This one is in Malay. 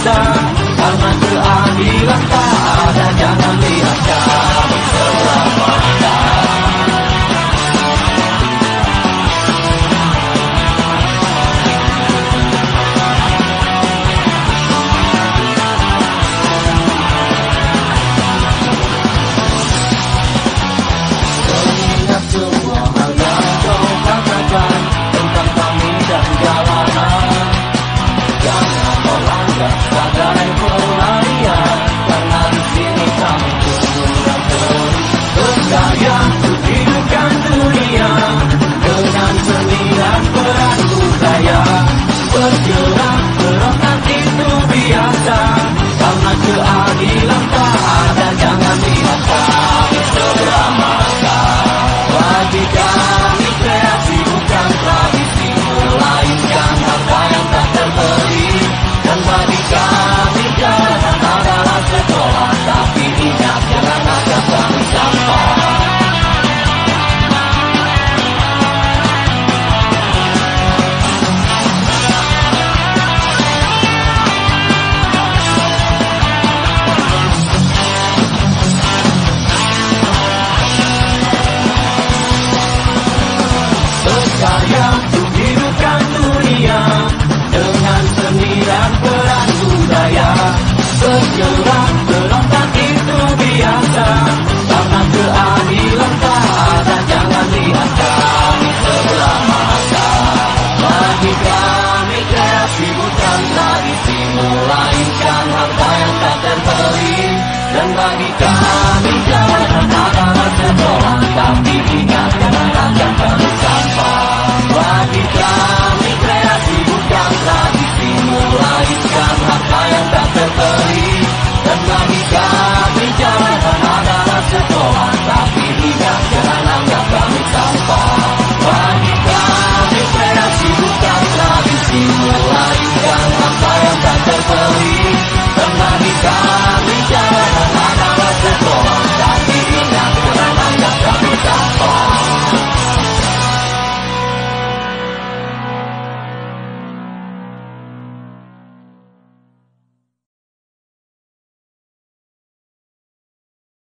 Kata, karena keadilan tak deep. humanidad.